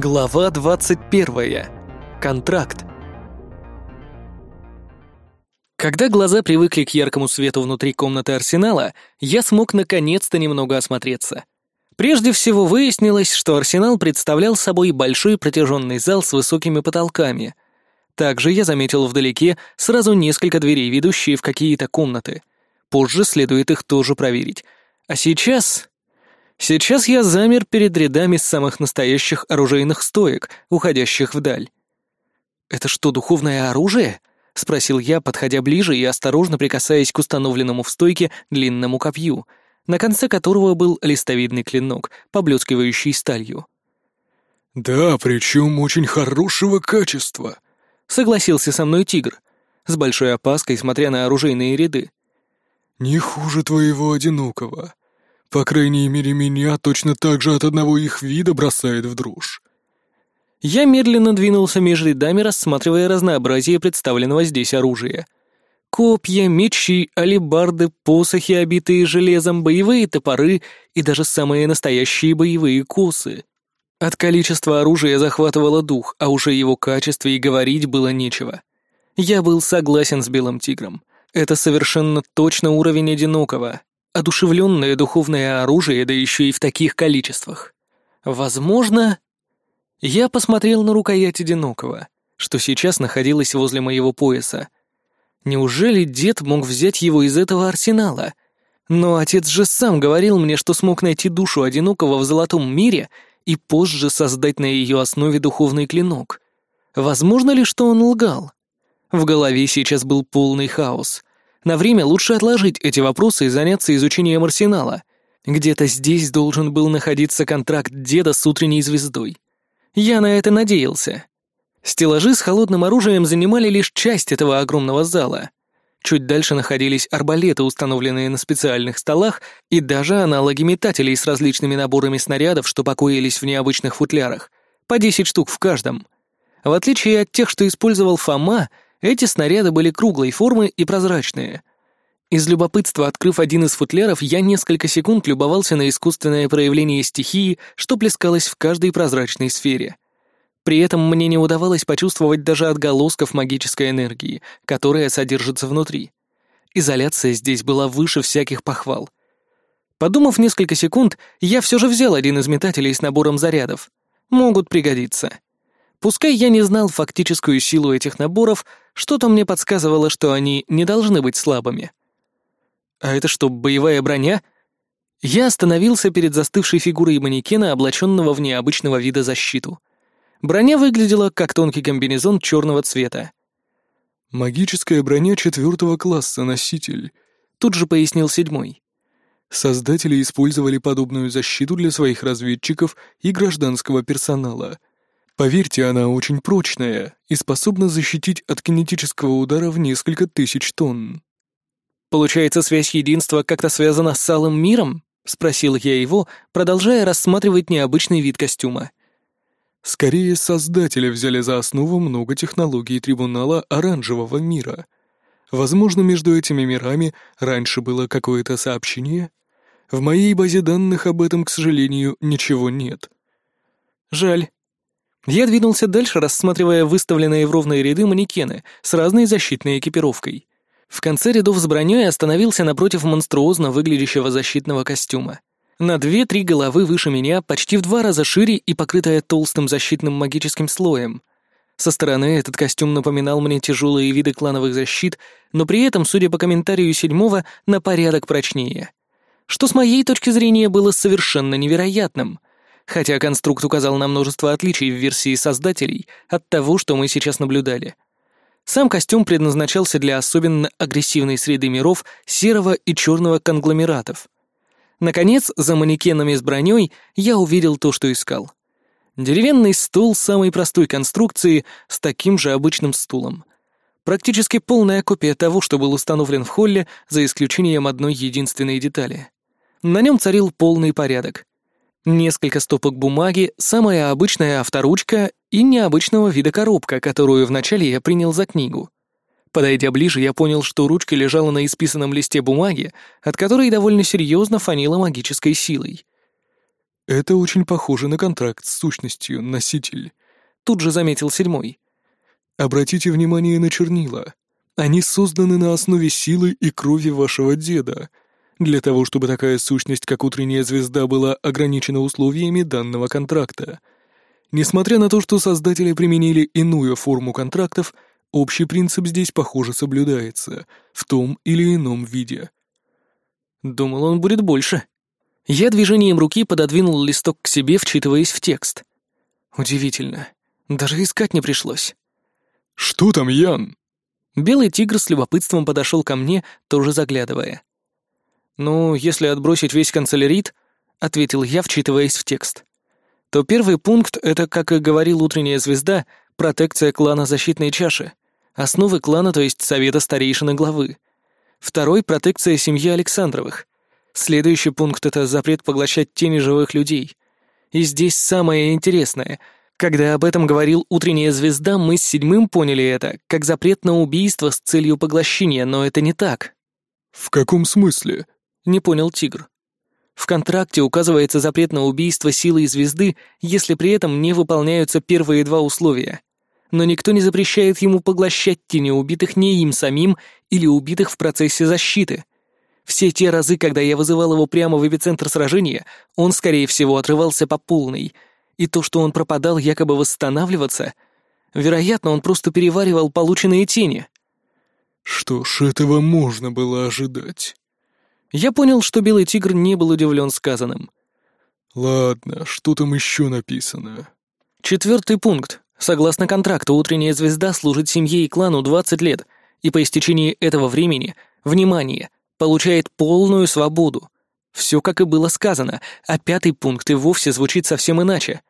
Глава 21. Контракт. Когда глаза привыкли к яркому свету внутри комнаты арсенала, я смог наконец-то немного осмотреться. Прежде всего выяснилось, что арсенал представлял собой большой протяженный зал с высокими потолками. Также я заметил вдалеке сразу несколько дверей, ведущие в какие-то комнаты. Позже следует их тоже проверить. А сейчас... Сейчас я замер перед рядами самых настоящих оружейных стоек, уходящих вдаль. «Это что, духовное оружие?» — спросил я, подходя ближе и осторожно прикасаясь к установленному в стойке длинному копью, на конце которого был листовидный клинок, поблескивающий сталью. «Да, причем очень хорошего качества», — согласился со мной тигр, с большой опаской смотря на оружейные ряды. «Не хуже твоего одинокого. По крайней мере, меня точно так же от одного их вида бросает в дрожь. Я медленно двинулся между рядами, рассматривая разнообразие представленного здесь оружия. Копья, мечи, алебарды, посохи, обитые железом, боевые топоры и даже самые настоящие боевые косы. От количества оружия захватывало дух, а уже его качестве и говорить было нечего. Я был согласен с Белым Тигром. Это совершенно точно уровень одинокого, одушевленное духовное оружие, да еще и в таких количествах. Возможно... Я посмотрел на рукоять одинокого, что сейчас находилась возле моего пояса. Неужели дед мог взять его из этого арсенала? Но отец же сам говорил мне, что смог найти душу одинокого в золотом мире и позже создать на ее основе духовный клинок. Возможно ли, что он лгал? В голове сейчас был полный хаос. На время лучше отложить эти вопросы и заняться изучением арсенала. Где-то здесь должен был находиться контракт деда с утренней звездой. Я на это надеялся. Стеллажи с холодным оружием занимали лишь часть этого огромного зала. Чуть дальше находились арбалеты, установленные на специальных столах, и даже аналоги метателей с различными наборами снарядов, что покоились в необычных футлярах, по 10 штук в каждом. В отличие от тех, что использовал Фома, эти снаряды были круглой формы и прозрачные. Из любопытства, открыв один из футляров, я несколько секунд любовался на искусственное проявление стихии, что плескалось в каждой прозрачной сфере. При этом мне не удавалось почувствовать даже отголосков магической энергии, которая содержится внутри. Изоляция здесь была выше всяких похвал. Подумав несколько секунд, я все же взял один из метателей с набором зарядов. Могут пригодиться. Пускай я не знал фактическую силу этих наборов, что-то мне подсказывало, что они не должны быть слабыми. А это что, боевая броня? Я остановился перед застывшей фигурой манекена, облаченного в необычного вида защиту. Броня выглядела как тонкий комбинезон черного цвета. «Магическая броня четвертого класса, носитель», — тут же пояснил седьмой. Создатели использовали подобную защиту для своих разведчиков и гражданского персонала — Поверьте, она очень прочная и способна защитить от кинетического удара в несколько тысяч тонн. «Получается, связь единства как-то связана с целым миром?» — спросил я его, продолжая рассматривать необычный вид костюма. «Скорее, создатели взяли за основу много технологий трибунала оранжевого мира. Возможно, между этими мирами раньше было какое-то сообщение? В моей базе данных об этом, к сожалению, ничего нет». «Жаль», я двинулся дальше, рассматривая выставленные в ровные ряды манекены с разной защитной экипировкой. В конце рядов с броней остановился напротив монструозно выглядящего защитного костюма. На две-три головы выше меня, почти в два раза шире и покрытая толстым защитным магическим слоем. Со стороны этот костюм напоминал мне тяжелые виды клановых защит, но при этом, судя по комментарию седьмого, на порядок прочнее. Что с моей точки зрения было совершенно невероятным — хотя конструкт указал на множество отличий в версии создателей от того, что мы сейчас наблюдали. Сам костюм предназначался для особенно агрессивной среды миров серого и черного конгломератов. Наконец, за манекенами с броней я увидел то, что искал. Деревянный стул самой простой конструкции с таким же обычным стулом. Практически полная копия того, что был установлен в холле, за исключением одной единственной детали. На нем царил полный порядок. Несколько стопок бумаги, самая обычная авторучка и необычного вида коробка, которую вначале я принял за книгу. Подойдя ближе, я понял, что ручка лежала на исписанном листе бумаги, от которой довольно серьезно фанила магической силой. Это очень похоже на контракт с сущностью, носитель. Тут же заметил седьмой. Обратите внимание на чернила. Они созданы на основе силы и крови вашего деда, для того, чтобы такая сущность, как утренняя звезда, была ограничена условиями данного контракта. Несмотря на то, что создатели применили иную форму контрактов, общий принцип здесь, похоже, соблюдается, в том или ином виде. Думал, он будет больше. Я движением руки пододвинул листок к себе, вчитываясь в текст. Удивительно. Даже искать не пришлось. «Что там, Ян?» Белый тигр с любопытством подошел ко мне, тоже заглядывая. «Ну, если отбросить весь канцелярит», — ответил я, вчитываясь в текст, то первый пункт — это, как и говорил утренняя звезда, протекция клана защитной чаши, основы клана, то есть совета старейшины главы. Второй — протекция семьи Александровых. Следующий пункт — это запрет поглощать тени живых людей. И здесь самое интересное. Когда об этом говорил утренняя звезда, мы с седьмым поняли это, как запрет на убийство с целью поглощения, но это не так. «В каком смысле?» — не понял тигр. В контракте указывается запрет на убийство силы и звезды, если при этом не выполняются первые два условия. Но никто не запрещает ему поглощать тени убитых не им самим или убитых в процессе защиты — все те разы, когда я вызывал его прямо в эпицентр сражения, он, скорее всего, отрывался по полной. И то, что он пропадал якобы восстанавливаться, вероятно, он просто переваривал полученные тени. Что ж, этого можно было ожидать. Я понял, что Белый Тигр не был удивлен сказанным. Ладно, что там еще написано? Четвертый пункт. Согласно контракту, утренняя звезда служит семье и клану 20 лет, и по истечении этого времени, внимание, получает полную свободу. Все как и было сказано, а пятый пункт и вовсе звучит совсем иначе.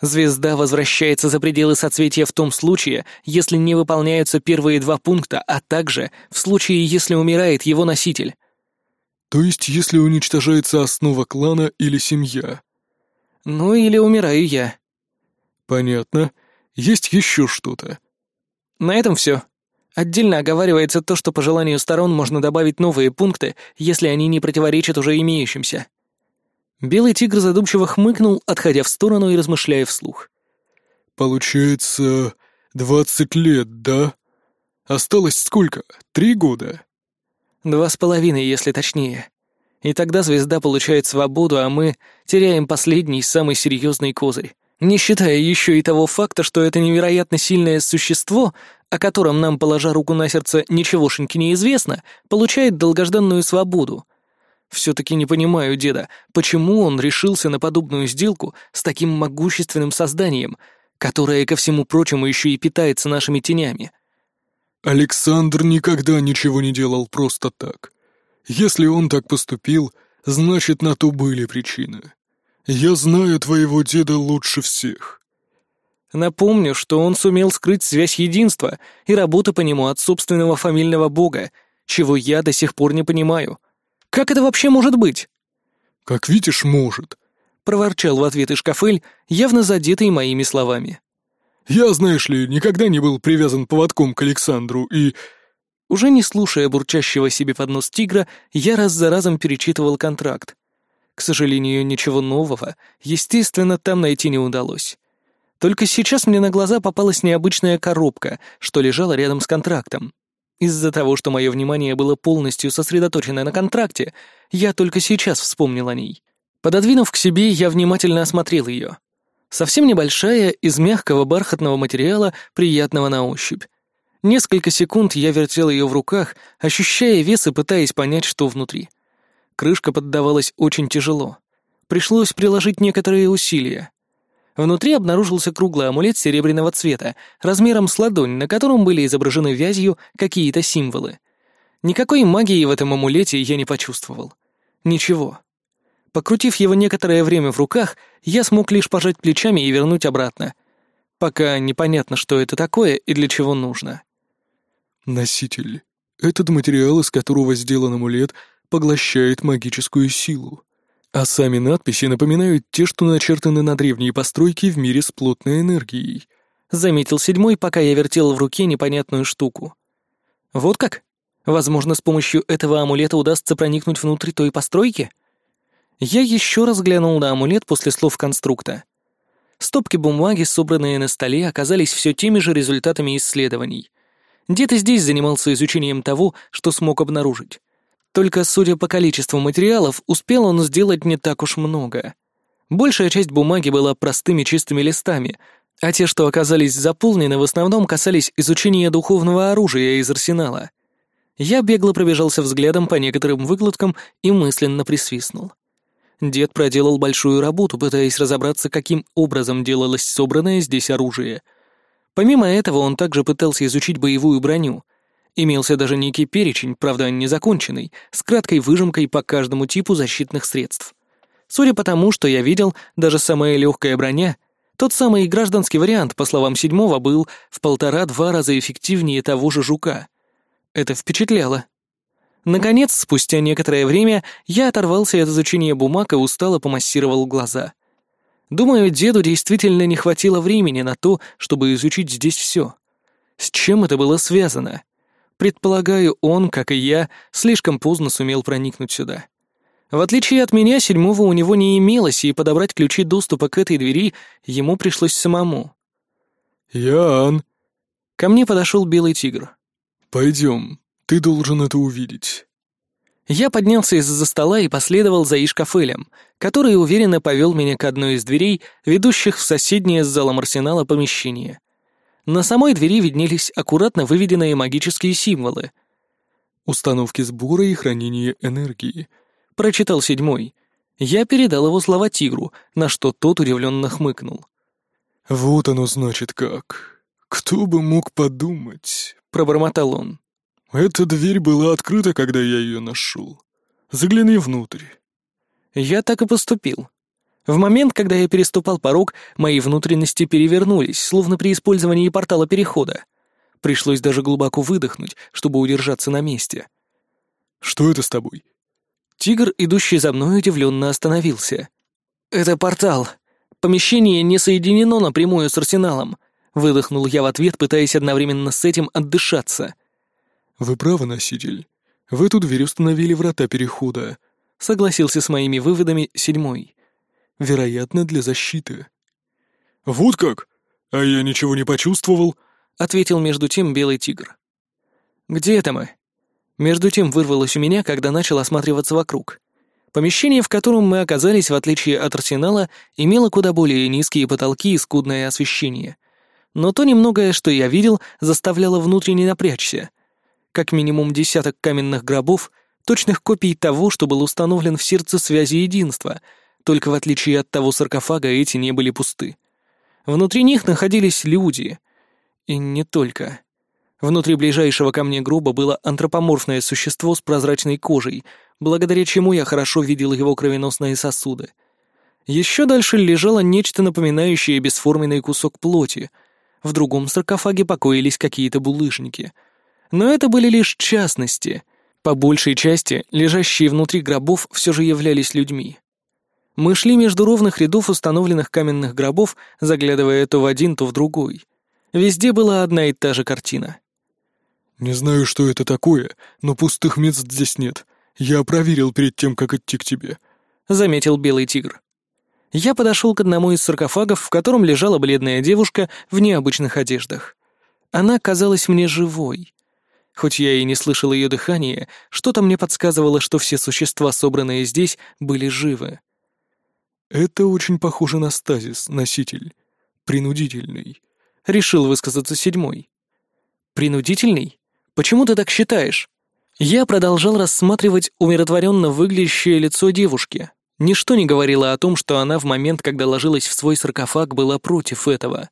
Звезда возвращается за пределы соцветия в том случае, если не выполняются первые два пункта, а также в случае, если умирает его носитель. То есть, если уничтожается основа клана или семья? Ну или умираю я. Понятно. Есть еще что-то? На этом все. Отдельно оговаривается то, что по желанию сторон можно добавить новые пункты, если они не противоречат уже имеющимся. Белый тигр задумчиво хмыкнул, отходя в сторону и размышляя вслух. «Получается, двадцать лет, да? Осталось сколько? Три года?» «Два с половиной, если точнее. И тогда звезда получает свободу, а мы теряем последний, самый серьезный козырь. Не считая еще и того факта, что это невероятно сильное существо о котором нам, положа руку на сердце, ничегошеньки не известно, получает долгожданную свободу. Все-таки не понимаю деда, почему он решился на подобную сделку с таким могущественным созданием, которое, ко всему прочему, еще и питается нашими тенями. Александр никогда ничего не делал просто так. Если он так поступил, значит, на то были причины. Я знаю твоего деда лучше всех. Напомню, что он сумел скрыть связь единства и работы по нему от собственного фамильного бога, чего я до сих пор не понимаю. Как это вообще может быть? «Как видишь, может», — проворчал в ответ Ишкафель, явно задетый моими словами. «Я, знаешь ли, никогда не был привязан поводком к Александру и...» Уже не слушая бурчащего себе под нос тигра, я раз за разом перечитывал контракт. К сожалению, ничего нового, естественно, там найти не удалось. Только сейчас мне на глаза попалась необычная коробка, что лежала рядом с контрактом. Из-за того, что мое внимание было полностью сосредоточено на контракте, я только сейчас вспомнил о ней. Пододвинув к себе, я внимательно осмотрел ее. Совсем небольшая, из мягкого бархатного материала, приятного на ощупь. Несколько секунд я вертел ее в руках, ощущая вес и пытаясь понять, что внутри. Крышка поддавалась очень тяжело. Пришлось приложить некоторые усилия. Внутри обнаружился круглый амулет серебряного цвета, размером с ладонь, на котором были изображены вязью какие-то символы. Никакой магии в этом амулете я не почувствовал. Ничего. Покрутив его некоторое время в руках, я смог лишь пожать плечами и вернуть обратно. Пока непонятно, что это такое и для чего нужно. Носитель. Этот материал, из которого сделан амулет, поглощает магическую силу. А сами надписи напоминают те, что начертаны на древние постройки в мире с плотной энергией. Заметил седьмой, пока я вертел в руке непонятную штуку. Вот как? Возможно, с помощью этого амулета удастся проникнуть внутрь той постройки? Я еще раз глянул на амулет после слов конструкта. Стопки бумаги, собранные на столе, оказались все теми же результатами исследований. Дед и здесь занимался изучением того, что смог обнаружить. Только, судя по количеству материалов, успел он сделать не так уж много. Большая часть бумаги была простыми чистыми листами, а те, что оказались заполнены, в основном касались изучения духовного оружия из арсенала. Я бегло пробежался взглядом по некоторым выкладкам и мысленно присвистнул. Дед проделал большую работу, пытаясь разобраться, каким образом делалось собранное здесь оружие. Помимо этого, он также пытался изучить боевую броню. Имелся даже некий перечень, правда, незаконченный, с краткой выжимкой по каждому типу защитных средств. Судя по тому, что я видел, даже самая легкая броня — тот самый гражданский вариант, по словам седьмого, был в полтора-два раза эффективнее того же жука. Это впечатляло. Наконец, спустя некоторое время, я оторвался от изучения бумаг и устало помассировал глаза. Думаю, деду действительно не хватило времени на то, чтобы изучить здесь все. С чем это было связано? Предполагаю, он, как и я, слишком поздно сумел проникнуть сюда. В отличие от меня, седьмого у него не имелось, и подобрать ключи доступа к этой двери ему пришлось самому. «Ян!» Ко мне подошел белый тигр. «Пойдем, ты должен это увидеть». Я поднялся из-за стола и последовал за Ишкафелем, который уверенно повел меня к одной из дверей, ведущих в соседнее с залом арсенала помещение. На самой двери виднелись аккуратно выведенные магические символы. «Установки сбора и хранения энергии», прочитал седьмой. Я передал его слова тигру, на что тот удивленно хмыкнул. «Вот оно значит как. Кто бы мог подумать?» — пробормотал он. «Эта дверь была открыта, когда я ее нашел. Загляни внутрь». Я так и поступил. В момент, когда я переступал порог, мои внутренности перевернулись, словно при использовании портала перехода. Пришлось даже глубоко выдохнуть, чтобы удержаться на месте. «Что это с тобой?» Тигр, идущий за мной, удивленно остановился. «Это портал. Помещение не соединено напрямую с арсеналом», — выдохнул я в ответ, пытаясь одновременно с этим отдышаться. «Вы правы, носитель. В эту дверь установили врата перехода», — согласился с моими выводами седьмой. «Вероятно, для защиты». «Вот как? А я ничего не почувствовал», — ответил между тем белый тигр. «Где это мы?» Между тем вырвалось у меня, когда начал осматриваться вокруг. Помещение, в котором мы оказались, в отличие от арсенала, имело куда более низкие потолки и скудное освещение. Но то немногое, что я видел, заставляло внутренне напрячься. Как минимум десяток каменных гробов, точных копий того, что был установлен в сердце связи единства, только в отличие от того саркофага эти не были пусты. Внутри них находились люди. И не только. Внутри ближайшего ко мне гроба было антропоморфное существо с прозрачной кожей, благодаря чему я хорошо видел его кровеносные сосуды. Еще дальше лежало нечто напоминающее бесформенный кусок плоти. В другом саркофаге покоились какие-то булыжники. Но это были лишь частности. По большей части, лежащие внутри гробов все же являлись людьми. Мы шли между ровных рядов установленных каменных гробов, заглядывая то в один, то в другой. Везде была одна и та же картина. «Не знаю, что это такое, но пустых мест здесь нет. Я проверил перед тем, как идти к тебе», — заметил белый тигр. Я подошел к одному из саркофагов, в котором лежала бледная девушка в необычных одеждах. Она казалась мне живой. Хоть я и не слышал ее дыхания, что-то мне подсказывало, что все существа, собранные здесь, были живы. «Это очень похоже на стазис, носитель. Принудительный», — решил высказаться седьмой. «Принудительный?» Почему ты так считаешь?» Я продолжал рассматривать умиротворенно выглядящее лицо девушки. Ничто не говорило о том, что она в момент, когда ложилась в свой саркофаг, была против этого.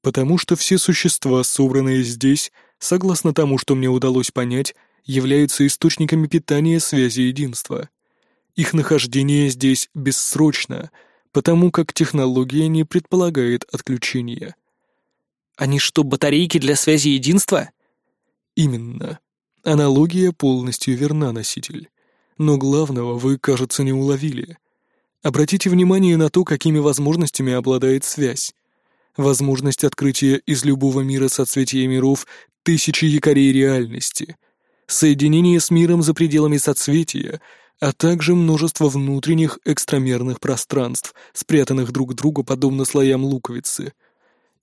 «Потому что все существа, собранные здесь, согласно тому, что мне удалось понять, являются источниками питания связи единства. Их нахождение здесь бессрочно, потому как технология не предполагает отключения». «Они что, батарейки для связи единства?» Именно. Аналогия полностью верна, носитель. Но главного вы, кажется, не уловили. Обратите внимание на то, какими возможностями обладает связь. Возможность открытия из любого мира соцветия миров тысячи якорей реальности. Соединение с миром за пределами соцветия, а также множество внутренних экстрамерных пространств, спрятанных друг к другу подобно слоям луковицы.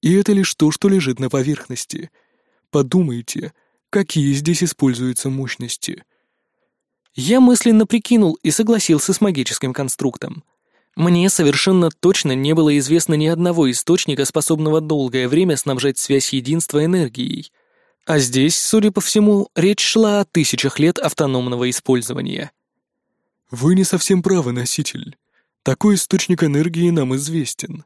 И это лишь то, что лежит на поверхности. Подумайте, какие здесь используются мощности. Я мысленно прикинул и согласился с магическим конструктом. Мне совершенно точно не было известно ни одного источника, способного долгое время снабжать связь единства энергией. А здесь, судя по всему, речь шла о тысячах лет автономного использования. Вы не совсем правы, носитель. Такой источник энергии нам известен.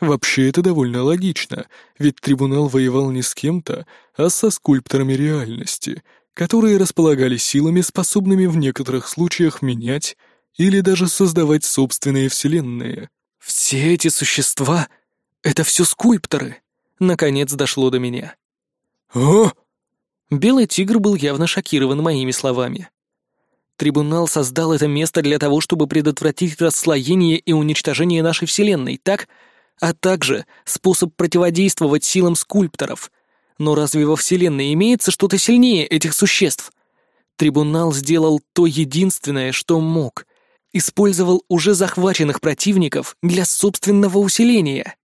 Вообще это довольно логично, ведь трибунал воевал не с кем-то, а со скульпторами реальности, которые располагали силами, способными в некоторых случаях менять или даже создавать собственные вселенные. «Все эти существа — это все скульпторы!» Наконец дошло до меня. «О!» Белый тигр был явно шокирован моими словами. Трибунал создал это место для того, чтобы предотвратить расслоение и уничтожение нашей Вселенной, так? А также способ противодействовать силам скульпторов. Но разве во Вселенной имеется что-то сильнее этих существ? Трибунал сделал то единственное, что мог. Использовал уже захваченных противников для собственного усиления.